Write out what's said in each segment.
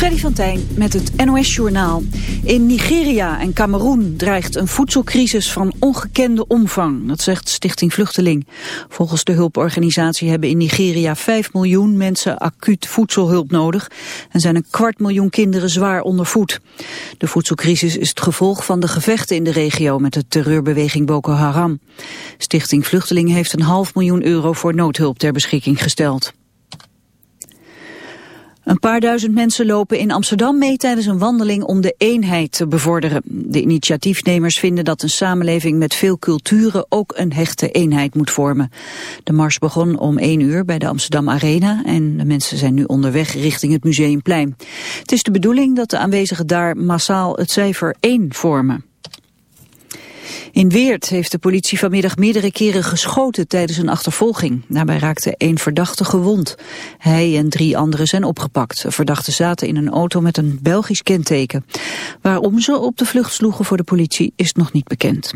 Freddy van Tijn met het NOS-journaal. In Nigeria en Cameroen dreigt een voedselcrisis van ongekende omvang. Dat zegt Stichting Vluchteling. Volgens de hulporganisatie hebben in Nigeria 5 miljoen mensen acuut voedselhulp nodig. En zijn een kwart miljoen kinderen zwaar ondervoed. De voedselcrisis is het gevolg van de gevechten in de regio met de terreurbeweging Boko Haram. Stichting Vluchteling heeft een half miljoen euro voor noodhulp ter beschikking gesteld. Een paar duizend mensen lopen in Amsterdam mee tijdens een wandeling om de eenheid te bevorderen. De initiatiefnemers vinden dat een samenleving met veel culturen ook een hechte eenheid moet vormen. De mars begon om één uur bij de Amsterdam Arena en de mensen zijn nu onderweg richting het Museumplein. Het is de bedoeling dat de aanwezigen daar massaal het cijfer 1 vormen. In Weert heeft de politie vanmiddag meerdere keren geschoten tijdens een achtervolging. Daarbij raakte één verdachte gewond. Hij en drie anderen zijn opgepakt. De verdachten zaten in een auto met een Belgisch kenteken. Waarom ze op de vlucht sloegen voor de politie is nog niet bekend.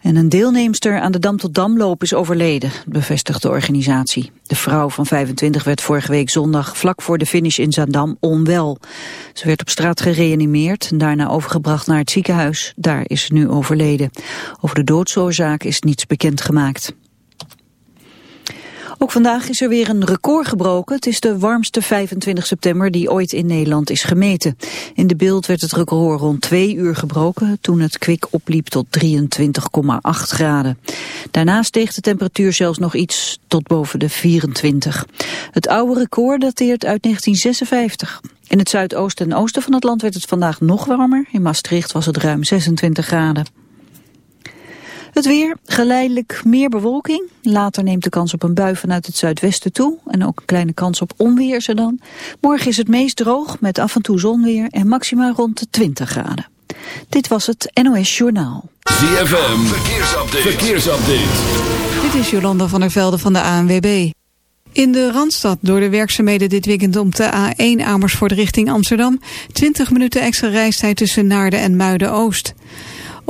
En een deelnemster aan de Dam tot Damloop is overleden, bevestigt de organisatie. De vrouw van 25 werd vorige week zondag vlak voor de finish in Zaandam onwel. Ze werd op straat gereanimeerd en daarna overgebracht naar het ziekenhuis. Daar is ze nu overleden. Over de doodsoorzaak is niets bekend gemaakt. Ook vandaag is er weer een record gebroken. Het is de warmste 25 september die ooit in Nederland is gemeten. In de beeld werd het record rond twee uur gebroken... toen het kwik opliep tot 23,8 graden. Daarna steeg de temperatuur zelfs nog iets tot boven de 24. Het oude record dateert uit 1956. In het zuidoosten en oosten van het land werd het vandaag nog warmer. In Maastricht was het ruim 26 graden. Het weer, geleidelijk meer bewolking. Later neemt de kans op een bui vanuit het zuidwesten toe. En ook een kleine kans op onweer is er dan. Morgen is het meest droog met af en toe zonweer en maximaal rond de 20 graden. Dit was het NOS Journaal. ZFM, verkeersupdate. verkeersupdate. Dit is Jolanda van der Velde van de ANWB. In de Randstad door de werkzaamheden dit weekend op de A1 Amersfoort richting Amsterdam... 20 minuten extra reistijd tussen Naarden en Muiden-Oost.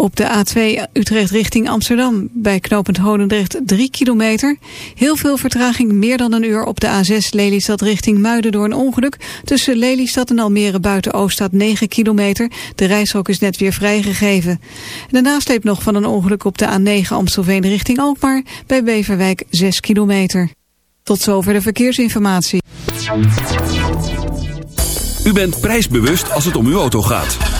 Op de A2 Utrecht richting Amsterdam bij knooppunt Honendrecht 3 kilometer. Heel veel vertraging, meer dan een uur op de A6 Lelystad richting Muiden door een ongeluk. Tussen Lelystad en Almere buiten Oost staat 9 kilometer. De reishok is net weer vrijgegeven. De nasleep nog van een ongeluk op de A9 Amstelveen richting Alkmaar bij Beverwijk 6 kilometer. Tot zover de verkeersinformatie. U bent prijsbewust als het om uw auto gaat.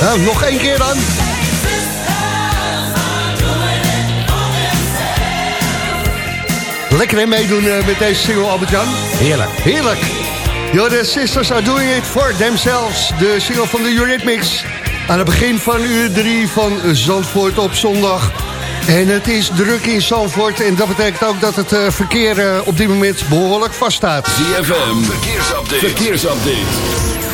Nou, nog één keer dan. Lekker meedoen eh, met deze single, Albert-Jan. Heerlijk. Heerlijk. Yo, de Sisters are doing it for themselves. De single van de Eurythmics. Aan het begin van uur 3 van Zandvoort op zondag. En het is druk in Zandvoort. En dat betekent ook dat het eh, verkeer eh, op dit moment behoorlijk vaststaat. ZFM, verkeersupdate. verkeersupdate.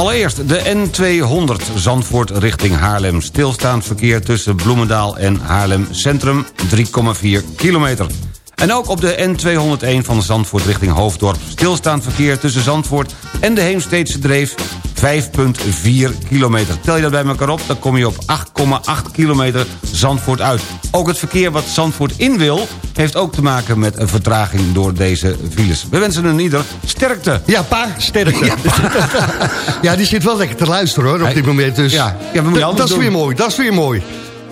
Allereerst de N200 Zandvoort richting Haarlem. Stilstaand verkeer tussen Bloemendaal en Haarlem Centrum 3,4 kilometer. En ook op de N201 van Zandvoort richting Hoofddorp. Stilstaand verkeer tussen Zandvoort en de Heemsteedse Dreef 5,4 kilometer. Tel je dat bij elkaar op, dan kom je op 8,8 kilometer Zandvoort uit. Ook het verkeer wat Zandvoort in wil... heeft ook te maken met een vertraging door deze files. We wensen een ieder sterkte. Ja, pa, sterkte. Ja, die zit wel lekker te luisteren hoor, op dit moment. Dus Ja, ja, we moeten dat, is weer mooi, dat is weer mooi.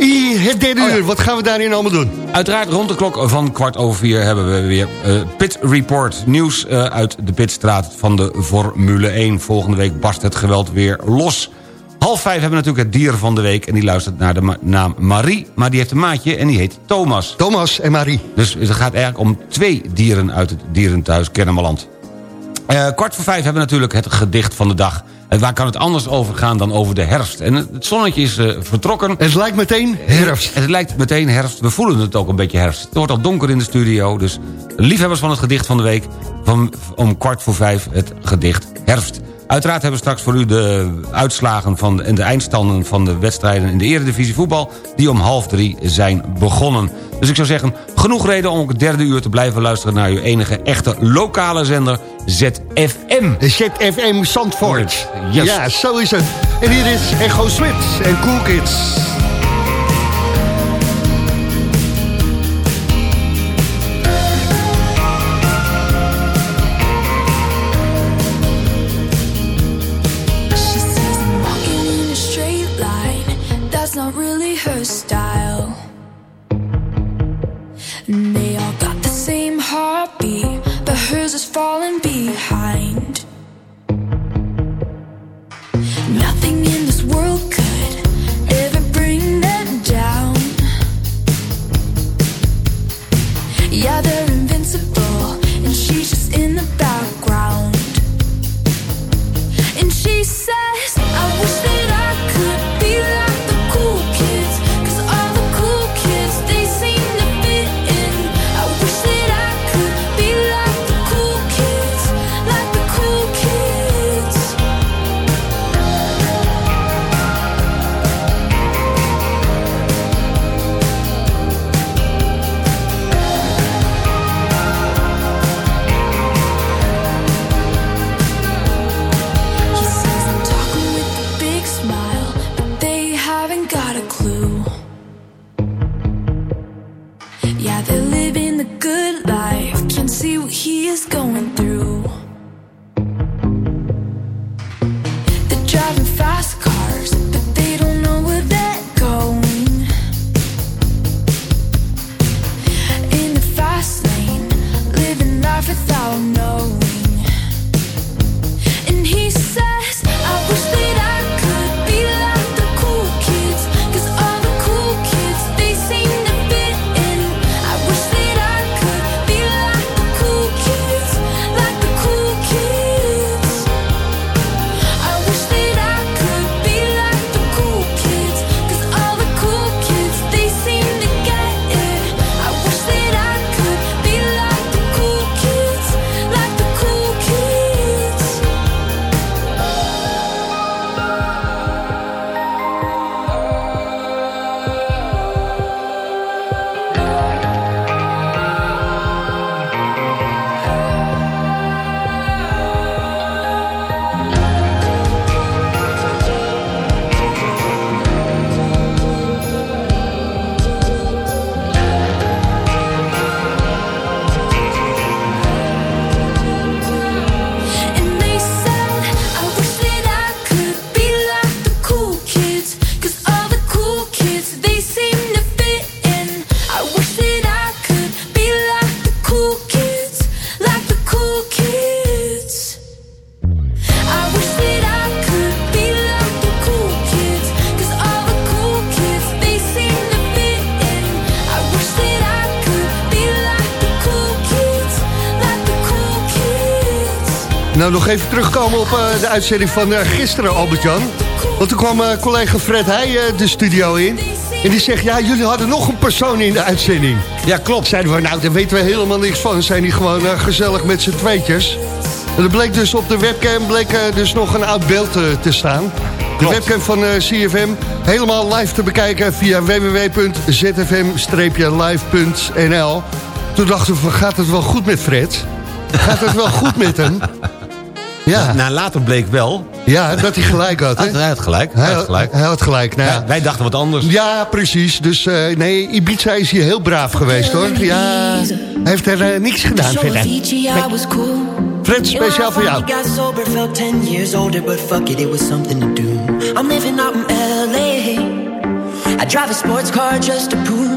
I, het derde Oh ja. uur, wat gaan we daarin allemaal doen? Uiteraard rond de klok van kwart over vier hebben we weer eh, Pit Report. Nieuws eh, uit de Pitstraat van de Formule 1. Volgende week barst het geweld weer los. Half vijf hebben we natuurlijk het dier van de week... en die luistert naar de ma- naam Marie, maar die heeft een maatje en die heet Thomas. Thomas en Marie. Dus het gaat eigenlijk om twee dieren uit het dierenthuis Kennemerland. Eh, kwart voor vijf hebben we natuurlijk het gedicht van de dag. En waar kan het anders over gaan dan over de herfst? En het zonnetje is eh, vertrokken. Het lijkt meteen herfst. Het lijkt meteen herfst. We voelen het ook een beetje herfst. Het wordt al donker in de studio. Dus liefhebbers van het gedicht van de week... Van, om kwart voor vijf het gedicht herfst. Uiteraard hebben we straks voor u de uitslagen van en de eindstanden... van de wedstrijden in de eredivisie voetbal... die om half drie zijn begonnen. Dus ik zou zeggen, genoeg reden om ook het derde uur te blijven luisteren... naar uw enige echte lokale zender ZFM. ZFM Zandvoort. Yes. Ja, zo is het. En hier is Echo Sweet en Cool Kids. Really terugkomen op eh, de uitzending van eh, gisteren, Albert-Jan. Want toen kwam eh, collega Fred Heij de studio in. En die zegt, ja, jullie hadden nog een persoon in de uitzending. Ja, klopt. Zeiden we, nou, daar weten we helemaal niks van. Zijn die gewoon gezellig met z'n tweetjes. En er bleek dus op de webcam bleek, dus nog een oud beeld te staan. De webcam van CFM helemaal live te bekijken via www.zfm-live.nl. Toen dachten we, gaat het wel goed met Fred? Gaat het wel goed met hem? Ja, Nou, later bleek wel. ja dat hij gelijk had. Hè? Hij had gelijk. Hij Hij, had gelijk. hij had gelijk. Nou, Ja, wij dachten wat anders. ja, precies. Dus eh, nee, Ibiza is hier heel braaf geweest hoor. Ja, hij heeft er eh, niks gedaan verder. Fred, speciaal voor jou. I got sober, felt 10 years older, but fuck it, it was something to do. I'm living out in LA. I drive a sports car just to prove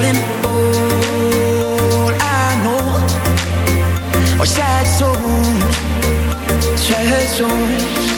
darling. I know are sad souls, sad souls.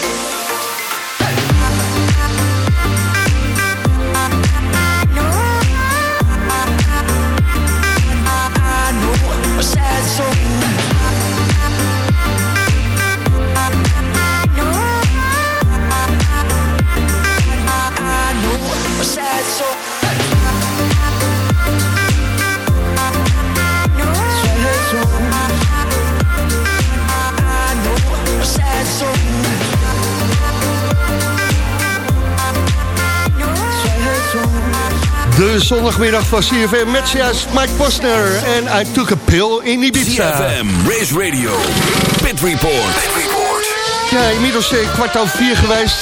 De zondagmiddag van CFM met juist Mike Posner en I Took a Pill in Ibiza. CFM, Race Radio, Pit Report. Ja, inmiddels eh, kwart over vier geweest.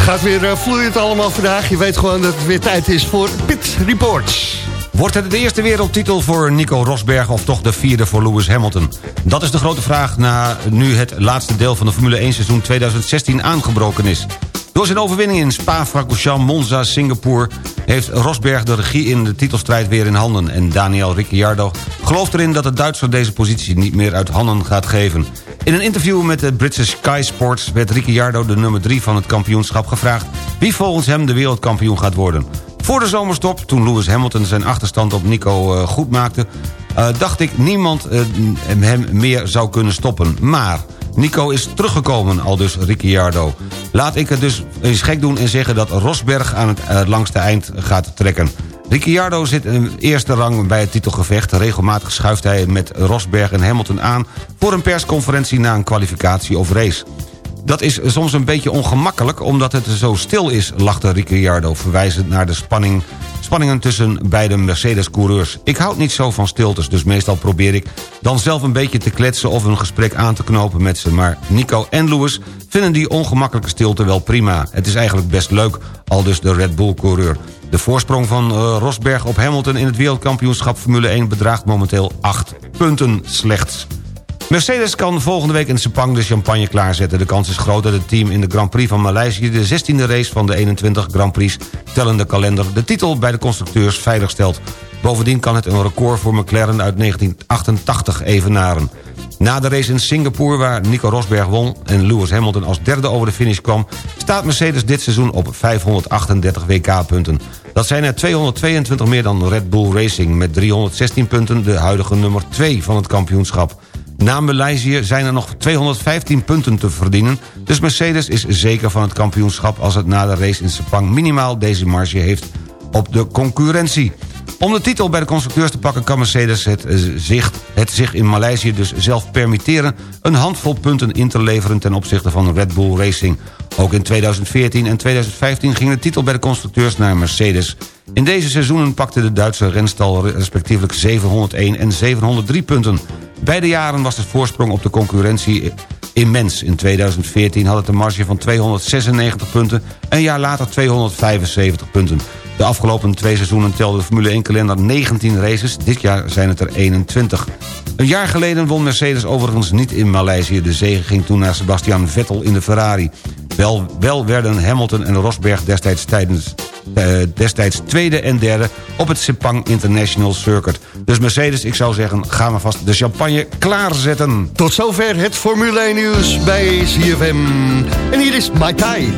Gaat weer eh, vloeiend allemaal vandaag. Je weet gewoon dat het weer tijd is voor Pit Reports. Wordt het de eerste wereldtitel voor Nico Rosberg... of toch de vierde voor Lewis Hamilton? Dat is de grote vraag na nu het laatste deel van de Formule 1 seizoen 2016 aangebroken is. Door zijn overwinning in Spa-Francorchamps, Monza, Singapore... heeft Rosberg de regie in de titelstrijd weer in handen... en Daniel Ricciardo gelooft erin dat de Duitser deze positie niet meer uit handen gaat geven. In een interview met de Britse Sky Sports... werd Ricciardo, de nummer 3 van het kampioenschap, gevraagd... wie volgens hem de wereldkampioen gaat worden. Voor de zomerstop, toen Lewis Hamilton zijn achterstand op Nico eh, goed maakte... eh, dacht ik niemand eh, hem meer zou kunnen stoppen. Maar Nico is teruggekomen, al dus Ricciardo. Laat ik het dus eens gek doen en zeggen dat Rosberg aan het eh, langste eind gaat trekken. Ricciardo zit in eerste rang bij het titelgevecht. Regelmatig schuift hij met Rosberg en Hamilton aan... voor een persconferentie na een kwalificatie of race. Dat is soms een beetje ongemakkelijk omdat het zo stil is, lachte Ricciardo... verwijzend naar de spanning, spanningen tussen beide Mercedes-coureurs. Ik houd niet zo van stiltes, dus meestal probeer ik dan zelf een beetje te kletsen... of een gesprek aan te knopen met ze. Maar Nico en Lewis vinden die ongemakkelijke stilte wel prima. Het is eigenlijk best leuk, al dus de Red Bull-coureur. De voorsprong van eh, Rosberg op Hamilton in het wereldkampioenschap Formule 1... bedraagt momenteel 8 punten slechts. Mercedes kan volgende week in Sepang de champagne klaarzetten. De kans is groot dat het team in de Grand Prix van Maleisië... de 16e race van de 21 Grand Prix tellende kalender... de titel bij de constructeurs veiligstelt. Bovendien kan het een record voor McLaren uit 1988 evenaren. Na de race in Singapore, waar Nico Rosberg won... en Lewis Hamilton als derde over de finish kwam... staat Mercedes dit seizoen op 538 WK-punten. Dat zijn er 222 meer dan Red Bull Racing... met 316 punten de huidige nummer 2 van het kampioenschap. Na Maleisië zijn er nog 215 punten te verdienen... dus Mercedes is zeker van het kampioenschap... als het na de race in Sepang minimaal deze marge heeft op de concurrentie. Om de titel bij de constructeurs te pakken kan Mercedes het, eh, het zich in Maleisië dus zelf permitteren... een handvol punten in te leveren ten opzichte van Red Bull Racing. Ook in 2014 en 2015 ging de titel bij de constructeurs naar Mercedes. In deze seizoenen pakte de Duitse renstal respectievelijk 701 en 703 punten. Beide jaren was de voorsprong op de concurrentie immens. In 2014 had het een marge van 296 punten... een jaar later 275 punten. De afgelopen twee seizoenen telde de Formule 1-kalender 19 races. Dit jaar zijn het er 21. Een jaar geleden won Mercedes overigens niet in Maleisië. De zege ging toen naar Sebastian Vettel in de Ferrari. Wel, wel werden Hamilton en Rosberg destijds, tijdens, eh, destijds tweede en derde... op het Sepang International Circuit. Dus Mercedes, ik zou zeggen, ga maar vast de champagne klaarzetten. Tot zover het Formule 1 nieuws bij CFM. En hier is Mai Tai.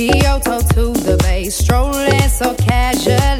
Kyoto to the bay, strolling so casually.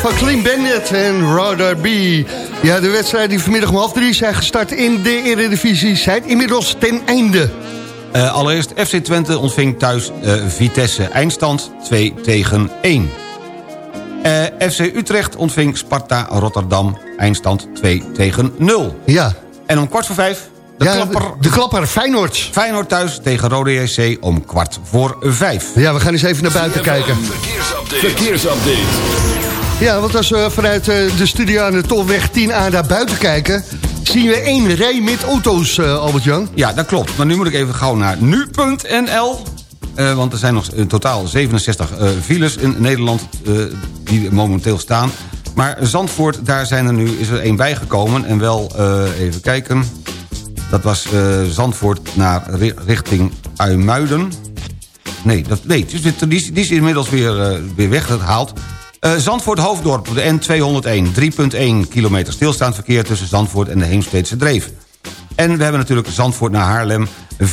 Van Clean Bandit en Rather Be. Ja, de wedstrijden die vanmiddag om half drie zijn gestart in de Eredivisie... zijn inmiddels ten einde. Eh, allereerst FC Twente ontving thuis eh, Vitesse. Eindstand 2 tegen 1. Eh, FC Utrecht ontving Sparta Rotterdam. Eindstand 2 tegen 0. Ja. En om kwart voor vijf... De ja, klapper de, de klapper Feyenoord. Feyenoord thuis tegen Rode JC om kwart voor vijf. Ja, we gaan eens even naar buiten kijken. Verkeersupdate. Verkeersupdate. Ja, want als we vanuit eh, de studio aan de Tolweg 10A naar buiten kijken... zien we één rij met auto's, eh, Albert-Jan. Ja, dat klopt. Maar nu moet ik even gauw naar nu.nl. Eh, want er zijn nog in totaal 67 eh, files in Nederland eh, die momenteel staan. Maar Zandvoort, daar zijn er nu, is er één bijgekomen. En wel, even kijken... Dat was Zandvoort naar ri- richting Uimuiden. Nee, dat, nee die, is- die, is- inmiddels weer, weer weggehaald. Eh, Zandvoort Hoofddorp, de N201, 3.1 kilometer stilstaand verkeer... tussen Zandvoort en de Heemsteedse Dreef. En we hebben natuurlijk Zandvoort naar Haarlem... 4,1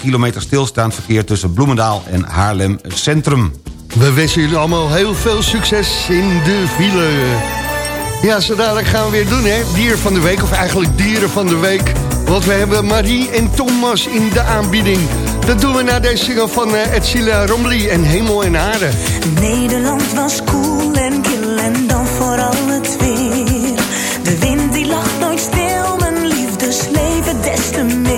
kilometer stilstaand verkeer tussen Bloemendaal en Haarlem Centrum. We wensen jullie allemaal heel veel succes in de file. Ja, zo dadelijk gaan we weer doen, hè. Dier van de week, of eigenlijk dieren van de week. Want we hebben Marie en Thomas in de aanbieding. Dat doen we na deze single van uh, Edsila Romley en Hemel en Aarde. Nederland was koel en kil en dan vooral het weer. De wind die lag nooit stil, mijn liefdesleven des te meer.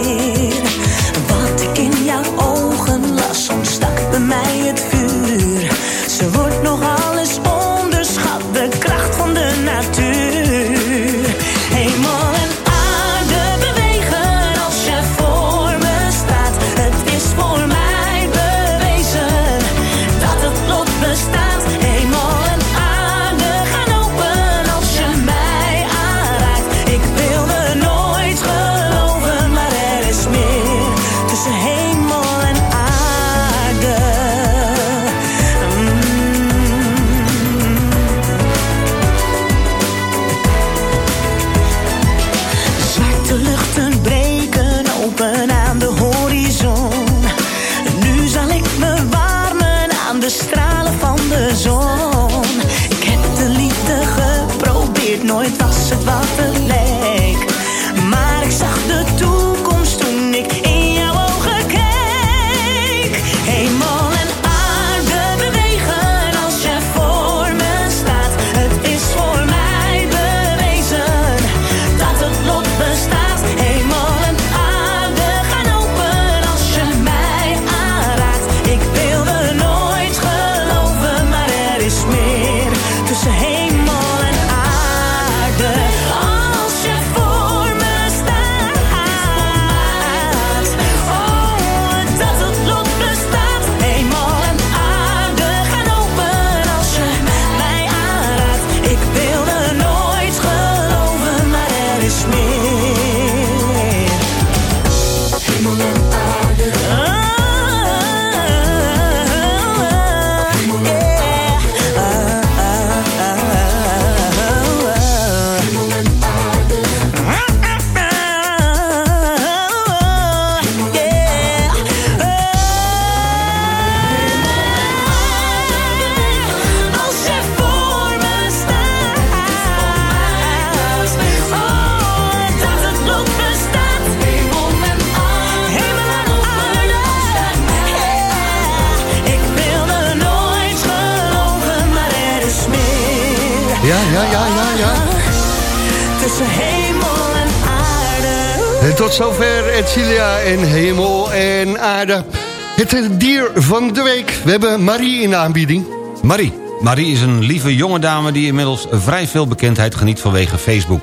We hebben Marie in de aanbieding. Marie. Marie is een lieve jonge dame die inmiddels vrij veel bekendheid geniet vanwege Facebook.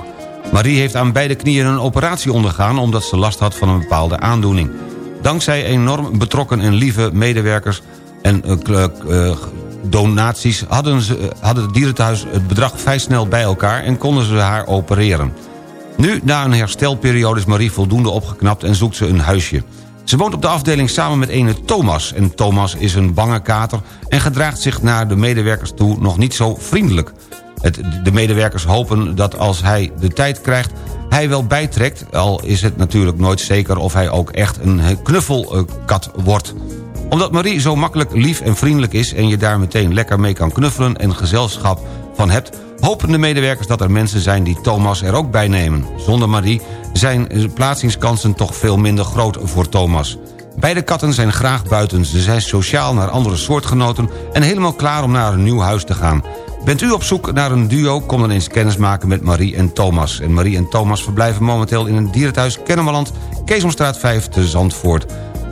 Marie heeft aan beide knieën een operatie ondergaan... omdat ze last had van een bepaalde aandoening. Dankzij enorm betrokken en lieve medewerkers en eh, eh, donaties... Hadden, ze, eh, hadden het dierenthuis het bedrag vrij snel bij elkaar... en konden ze haar opereren. Nu, na een herstelperiode, is Marie voldoende opgeknapt... en zoekt ze een huisje. Ze woont op de afdeling samen met ene Thomas. En Thomas is een bange kater en gedraagt zich naar de medewerkers toe nog niet zo vriendelijk. Het, de medewerkers hopen dat als hij de tijd krijgt... hij wel bijtrekt, al is het natuurlijk nooit zeker... of hij ook echt een knuffelkat wordt. Omdat Marie zo makkelijk lief en vriendelijk is... en je daar meteen lekker mee kan knuffelen en gezelschap van hebt... hopen de medewerkers dat er mensen zijn die Thomas er ook bij nemen. Zonder Marie zijn plaatsingskansen toch veel minder groot voor Thomas. Beide katten zijn graag buiten. Ze zijn sociaal naar andere soortgenoten... en helemaal klaar om naar een nieuw huis te gaan. Bent u op zoek naar een duo? Kom dan eens kennis maken met Marie en Thomas. En Marie en Thomas verblijven momenteel in een dierenthuis Kennemerland... Keesomstraat 5 te Zandvoort.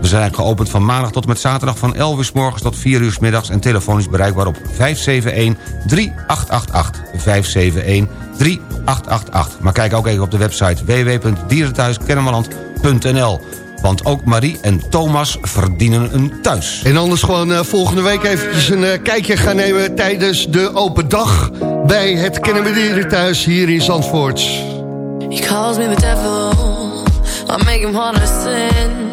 We zijn geopend van maandag tot en met zaterdag van 11 uur s morgens tot 4 uur s middags... en telefonisch bereikbaar op 571-3888. 571-3888. Maar kijk ook even op de website www.dierenthuiskennemerland.nl. Want ook Marie en Thomas verdienen een thuis. En anders gewoon eh, volgende week eventjes een eh, kijkje gaan nemen... tijdens de open dag bij het Kennemer thuis hier in Zandvoort. He calls me the devil. I make him wanna sin.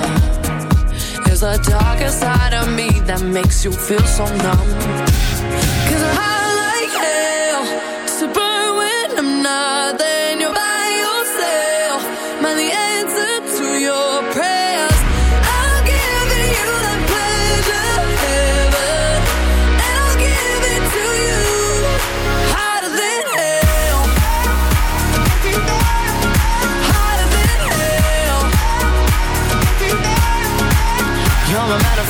The darker side of me that makes you feel so numb. Cause I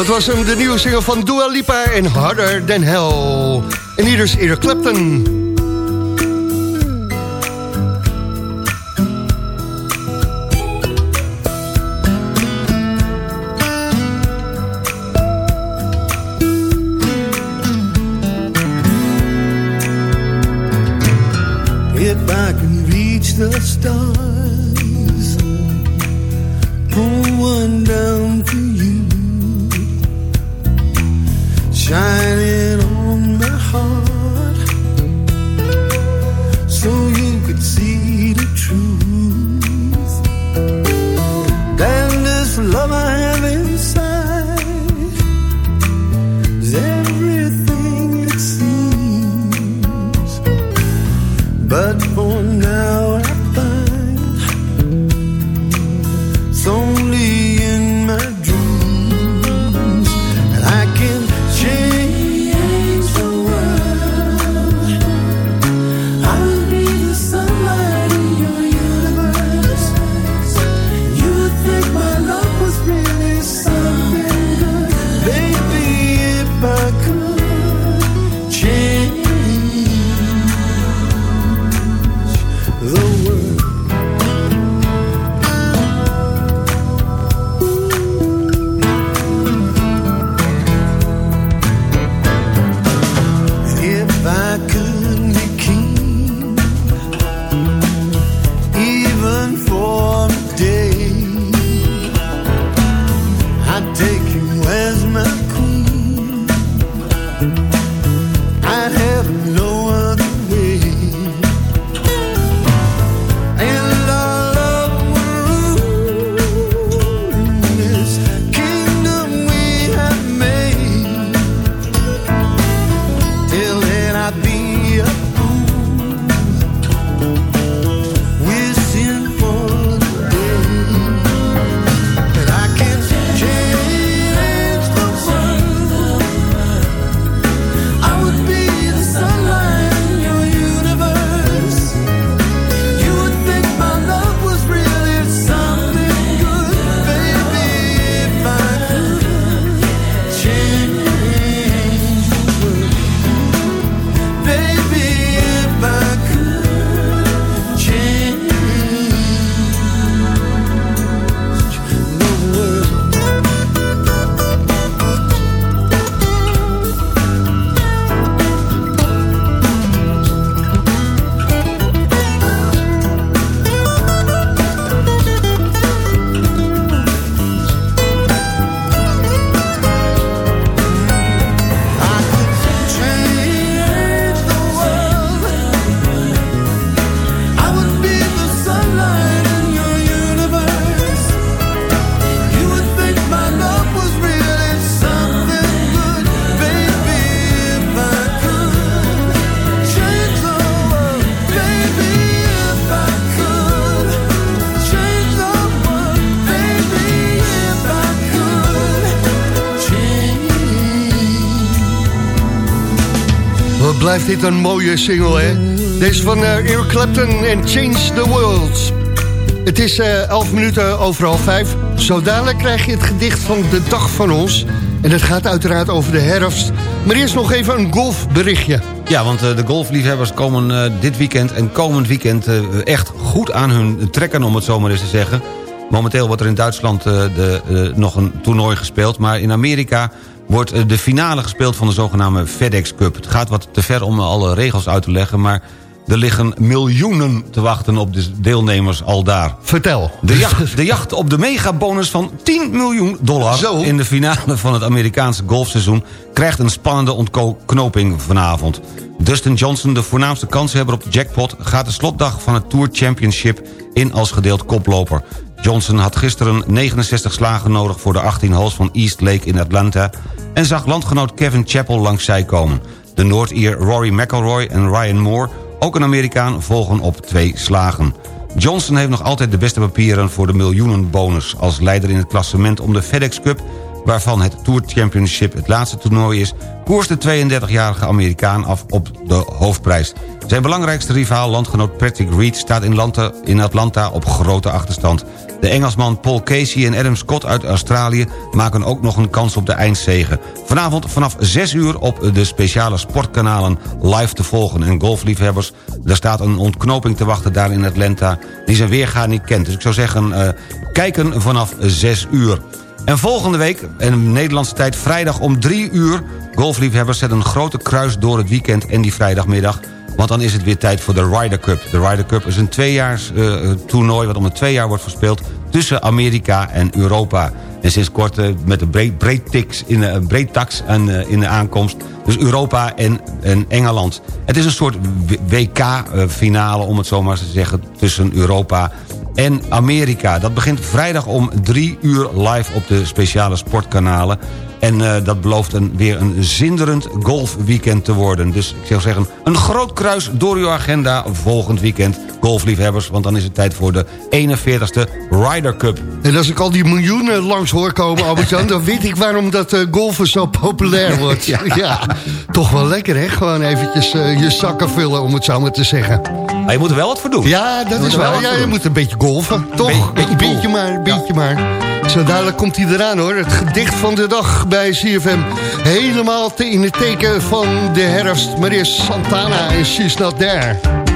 Dat was hem, de nieuwe single van Dua Lipa en Harder Than Hell. En hier is Eric Clapton. The stars, blijft dit een mooie single, hè? Deze van eh, Eric Clapton en Change the World. Het is eh 11 minuten overal 5. Zo dadelijk krijg je het gedicht van de dag van ons. En het gaat uiteraard over de herfst. Maar eerst nog even een golfberichtje. Ja, want eh, de golfliefhebbers komen eh, dit weekend en komend weekend eh, echt goed aan hun trekken, om het zo maar eens te zeggen. Momenteel wordt er in Duitsland eh, de, eh, nog een toernooi gespeeld, maar in Amerika wordt eh, de finale gespeeld van de zogenaamde FedEx Cup. Het gaat wat te ver om alle regels uit te leggen, maar er liggen miljoenen te wachten op de deelnemers al daar. Vertel. De jacht, de jacht op de megabonus van 10 miljoen dollar... Zo. in de finale van het Amerikaanse golfseizoen... krijgt een spannende ontknoping vanavond. Dustin Johnson, de voornaamste kanshebber op de jackpot... gaat de slotdag van het Tour Championship in als gedeeld koploper. Johnson had gisteren 69 slagen nodig voor de 18 holes van East Lake in Atlanta... en zag landgenoot Kevin Chappell langs zij komen. De Noord-Ier Rory McIlroy en Ryan Moore, ook een Amerikaan, volgen op twee slagen. Johnson heeft nog altijd de beste papieren voor de miljoenenbonus. Als leider in het klassement om de FedEx Cup waarvan het Tour Championship het laatste toernooi is... koerst de 32-jarige Amerikaan af op de hoofdprijs. Zijn belangrijkste rivaal, landgenoot Patrick Reed... staat in Atlanta, in Atlanta op grote achterstand. De Engelsman Paul Casey en Adam Scott uit Australië... maken ook nog een kans op de eindzegen. Vanavond vanaf 6 uur op de speciale sportkanalen live te volgen. En golfliefhebbers, er staat een ontknoping te wachten daar in Atlanta... die zijn weerga niet kent. Dus ik zou zeggen, eh, kijken vanaf 6 uur. En volgende week, in Nederlandse tijd vrijdag om 3 uur... golfliefhebbers zetten een grote kruis door het weekend en die vrijdagmiddag... Want dan is het weer tijd voor de Ryder Cup. De Ryder Cup is een tweejaars eh, toernooi... wat om de twee jaar wordt verspeeld tussen Amerika en Europa. En sinds kort eh, met een breed, in, een breedtax en, eh, in de aankomst. Dus Europa en, en Engeland. Het is een soort WK-finale, om het zo maar te zeggen... tussen Europa en Amerika. Dat begint vrijdag om drie uur live op de speciale sportkanalen. En eh, dat belooft een, weer een zinderend golfweekend te worden. Dus ik zou zeggen, een groot kruis door uw agenda volgend weekend. Golfliefhebbers, want dan is het tijd voor de 41ste Ryder Cup. En als ik al die miljoenen langs hoor komen, Albert-Jan... dan weet ik waarom dat eh, golfen zo populair wordt. Ja. ja. toch wel lekker, hè? Gewoon eventjes eh, je zakken vullen, om het zo maar te zeggen. Maar je moet er wel wat voor doen. Ja, dat is wel Ja, je moet een beetje golfen, toch? Beetje- beetje beetje maar, een beetje maar. Zo dadelijk komt hij eraan, hoor. Het gedicht van de dag bij CFM. Helemaal te in het teken van de herfst. Maar Santana en She's Not There.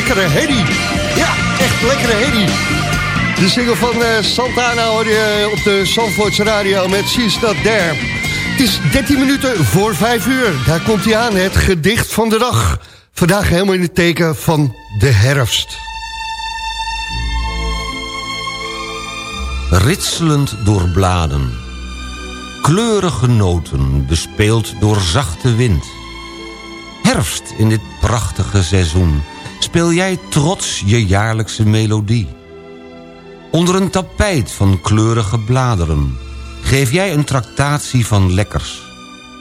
Lekkere herrie. Ja, echt lekkere herrie. De single van eh, Santana hoor je op de Zandvoortse radio met She's Not There. Het is 13 minuten voor 5 uur. Daar komt hij aan, het gedicht van de dag. Vandaag helemaal in het teken van de herfst. Ritselend door bladen. Kleurige noten bespeeld door zachte wind. Herfst in dit prachtige seizoen. Speel jij trots je jaarlijkse melodie. Onder een tapijt van kleurige bladeren. Geef jij een tractatie van lekkers.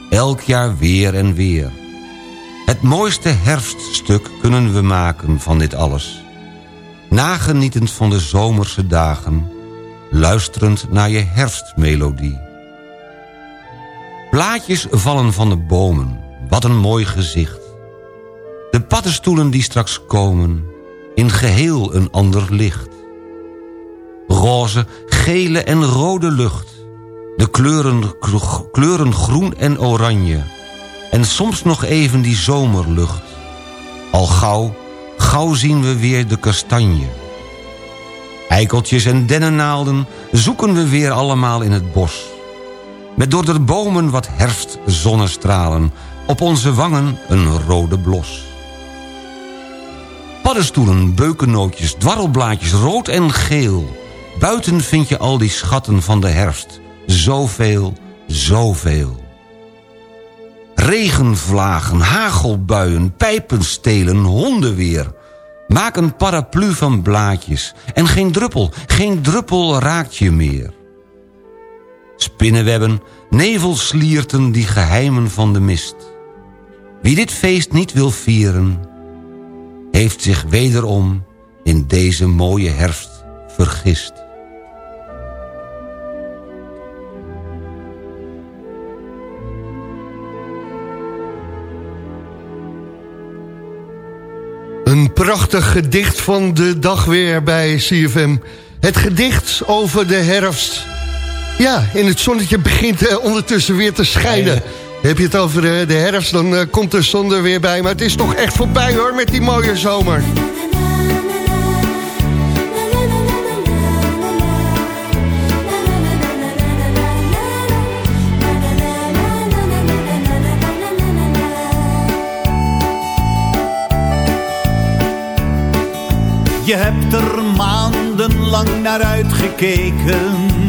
Elk jaar weer en weer. Het mooiste herfststuk kunnen we maken van dit alles. Nagenietend van de zomerse dagen luisterend naar je herfstmelodie. Blaadjes vallen van de bomen, wat een mooi gezicht. De paddenstoelen die straks komen, in geheel een ander licht. Roze, gele en rode lucht, de kleuren, kleuren groen en oranje... en soms nog even die zomerlucht. Al gauw, gauw zien we weer de kastanje... Eikeltjes en dennennaalden zoeken we weer allemaal in het bos. Met door de bomen wat herfstzonnestralen, op onze wangen een rode blos. Paddenstoelen, beukennootjes, dwarrelblaadjes, rood en geel. Buiten vind je al die schatten van de herfst. Zoveel, zoveel. Regenvlagen, hagelbuien, pijpenstelen, hondenweer... Maak een paraplu van blaadjes. En geen druppel, geen druppel raakt je meer. Spinnenwebben, nevelslierten die geheimen van de mist. Wie dit feest niet wil vieren... heeft zich wederom in deze mooie herfst vergist. Een prachtig gedicht van de dag weer bij CFM. Het gedicht over de herfst. Ja, en het zonnetje begint eh, ondertussen weer te schijnen. Heb je het over eh, de herfst, dan eh, komt de zon er weer bij. Maar het is toch echt voorbij hoor, met die mooie zomer. Je hebt er maandenlang naar uitgekeken.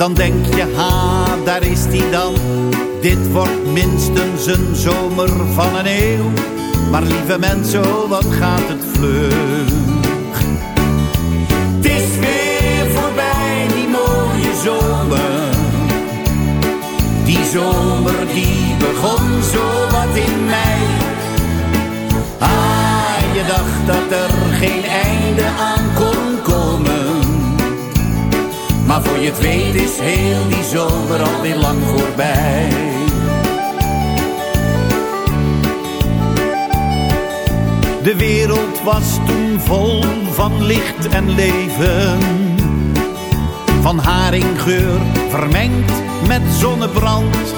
Dan denk je, ha, daar is die dan. Dit wordt minstens een zomer van een eeuw. Maar lieve mensen, oh, wat gaat het vlug. Het is weer voorbij, die mooie zomer. Die zomer die begon zo wat in mei. Ah, je dacht dat er geen einde aan kon. Maar voor je het weet is heel die zomer alweer lang voorbij. De wereld was toen vol van licht en leven. Van haringgeur vermengd met zonnebrand.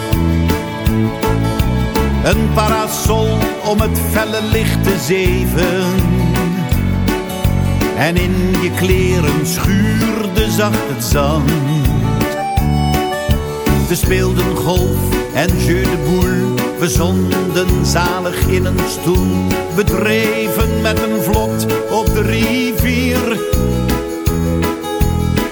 Een parasol om het felle licht te zeven. En in je kleren schuurde zacht het zand. We speelden golf en jeu de boule. We zonden zalig in een stoel. We dreven met een vlot op de rivier.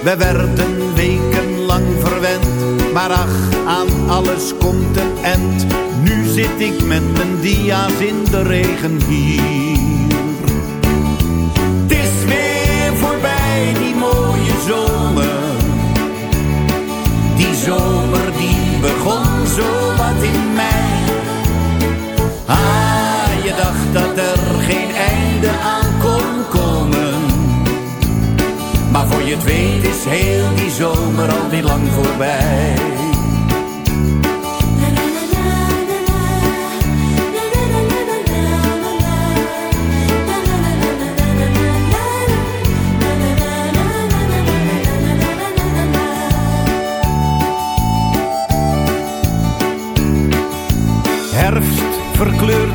We werden wekenlang verwend, maar ach, aan alles komt een end. Nu zit ik met mijn dia's in de regen hier. Die zomer die begon zo wat in mei. Ah, je dacht dat er geen einde aan kon komen. Maar voor je het weet is heel die zomer alweer lang voorbij.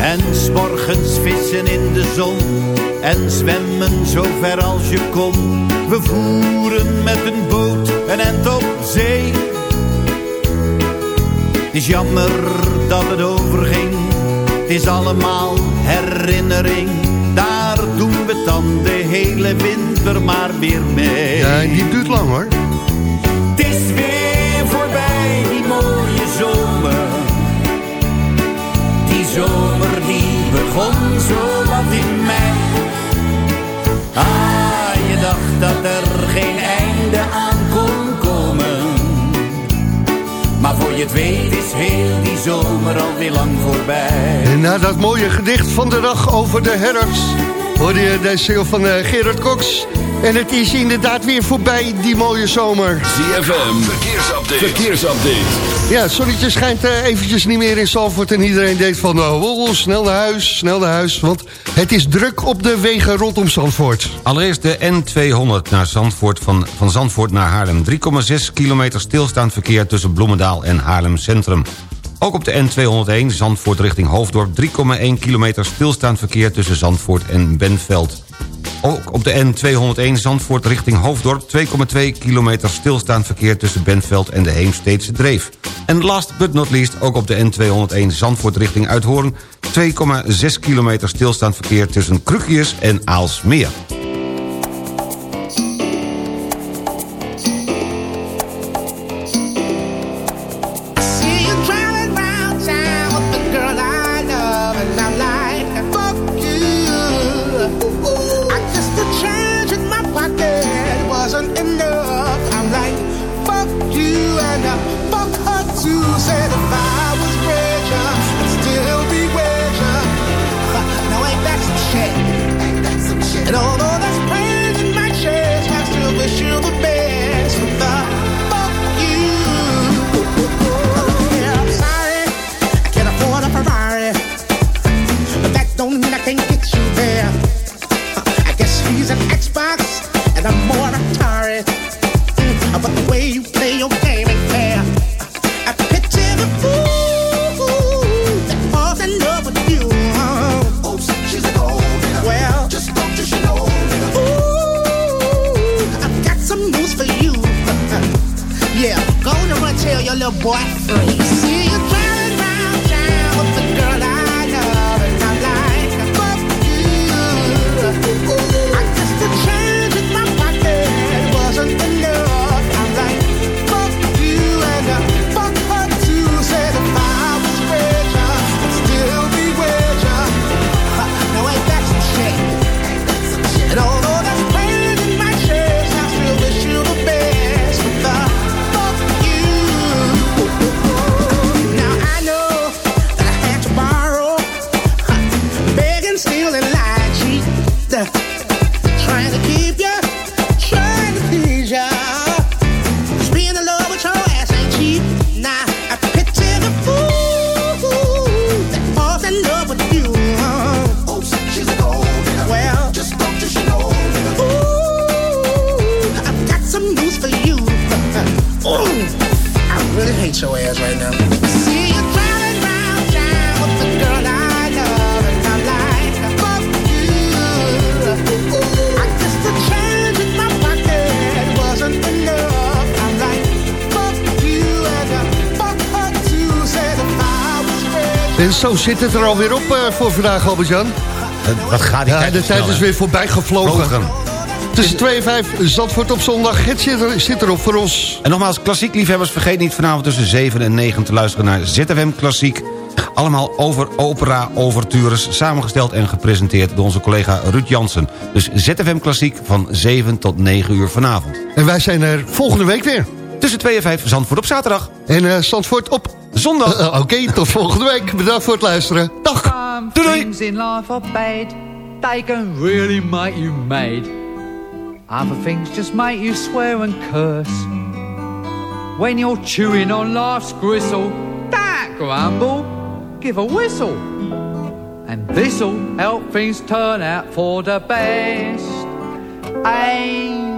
En s'morgens vissen in de zon en zwemmen zo ver als je kon. We voeren met een boot een end op zee. Het is jammer dat het overging, het is allemaal herinnering. Daar doen we dan de hele winter maar weer mee. Ja, die duurt lang hoor. Zomer die begon zo wat in mei. Ah, je dacht dat er geen einde aan kon komen. Maar voor je het weet is heel die zomer alweer lang voorbij. En na dat mooie gedicht van de dag over de herfst... hoorde je de single van eh, Gerard Cox. En het is inderdaad weer voorbij, die mooie zomer. ZFM, verkeersupdate. verkeersupdate. Ja, het zonnetje schijnt eh, eventjes niet meer in Zalvoort... en iedereen denkt van, oh, oh, oh, snel naar huis, snel naar huis... want het is druk op de wegen rondom Zandvoort. Allereerst de N200 naar Zandvoort van, van Zandvoort naar Haarlem. 3,6 kilometer stilstaand verkeer tussen Bloemendaal en Haarlem Centrum. Ook op de N201 Zandvoort richting Hoofddorp... 3,1 kilometer stilstaand verkeer tussen Zandvoort en Benveld. Ook op de N201 Zandvoort richting Hoofddorp... 2,2 kilometer stilstaand verkeer tussen Bentveld en de Heemsteedse Dreef. En last but not least ook op de N201 Zandvoort richting Uithoorn... 2,6 kilometer stilstaand verkeer tussen Krukjes en Aalsmeer. Zit het er alweer op eh, voor vandaag, Albert-Jan. Wat gaat die Ja, tijd de tijd is weer voorbij gevlogen. Vlogen. Tussen 2 en 5, Zandvoort op zondag. Het zit, er, zit erop voor ons. En nogmaals, klassiek liefhebbers, vergeet niet vanavond tussen 7 en 9 te luisteren naar ZFM Klassiek. Allemaal over opera-overtures, samengesteld en gepresenteerd door onze collega Ruud Jansen. Dus ZFM Klassiek van 7 tot 9 uur vanavond. En wij zijn er volgende week weer. Tussen 2 en 5 Zandvoort op zaterdag. En eh Zandvoort op zondag. Eh, Oké, tot volgende week. Bedankt voor het luisteren. Dag. Some things in life are bad. They can really make you mad. Other things just make you swear and curse. When you're chewing on life's gristle, don't grumble, give a whistle. And this'll help things turn out for the best. And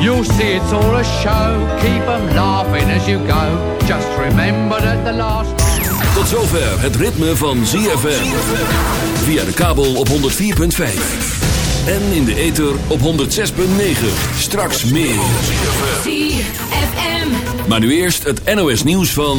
You'll see it's all a show, keep 'em laughing as you go. Just remember that the last... Tot zover het ritme van ZFM. Via de kabel op 104.5. En in de ether op 106.9. Straks meer. ZFM. Maar nu eerst het NOS nieuws van...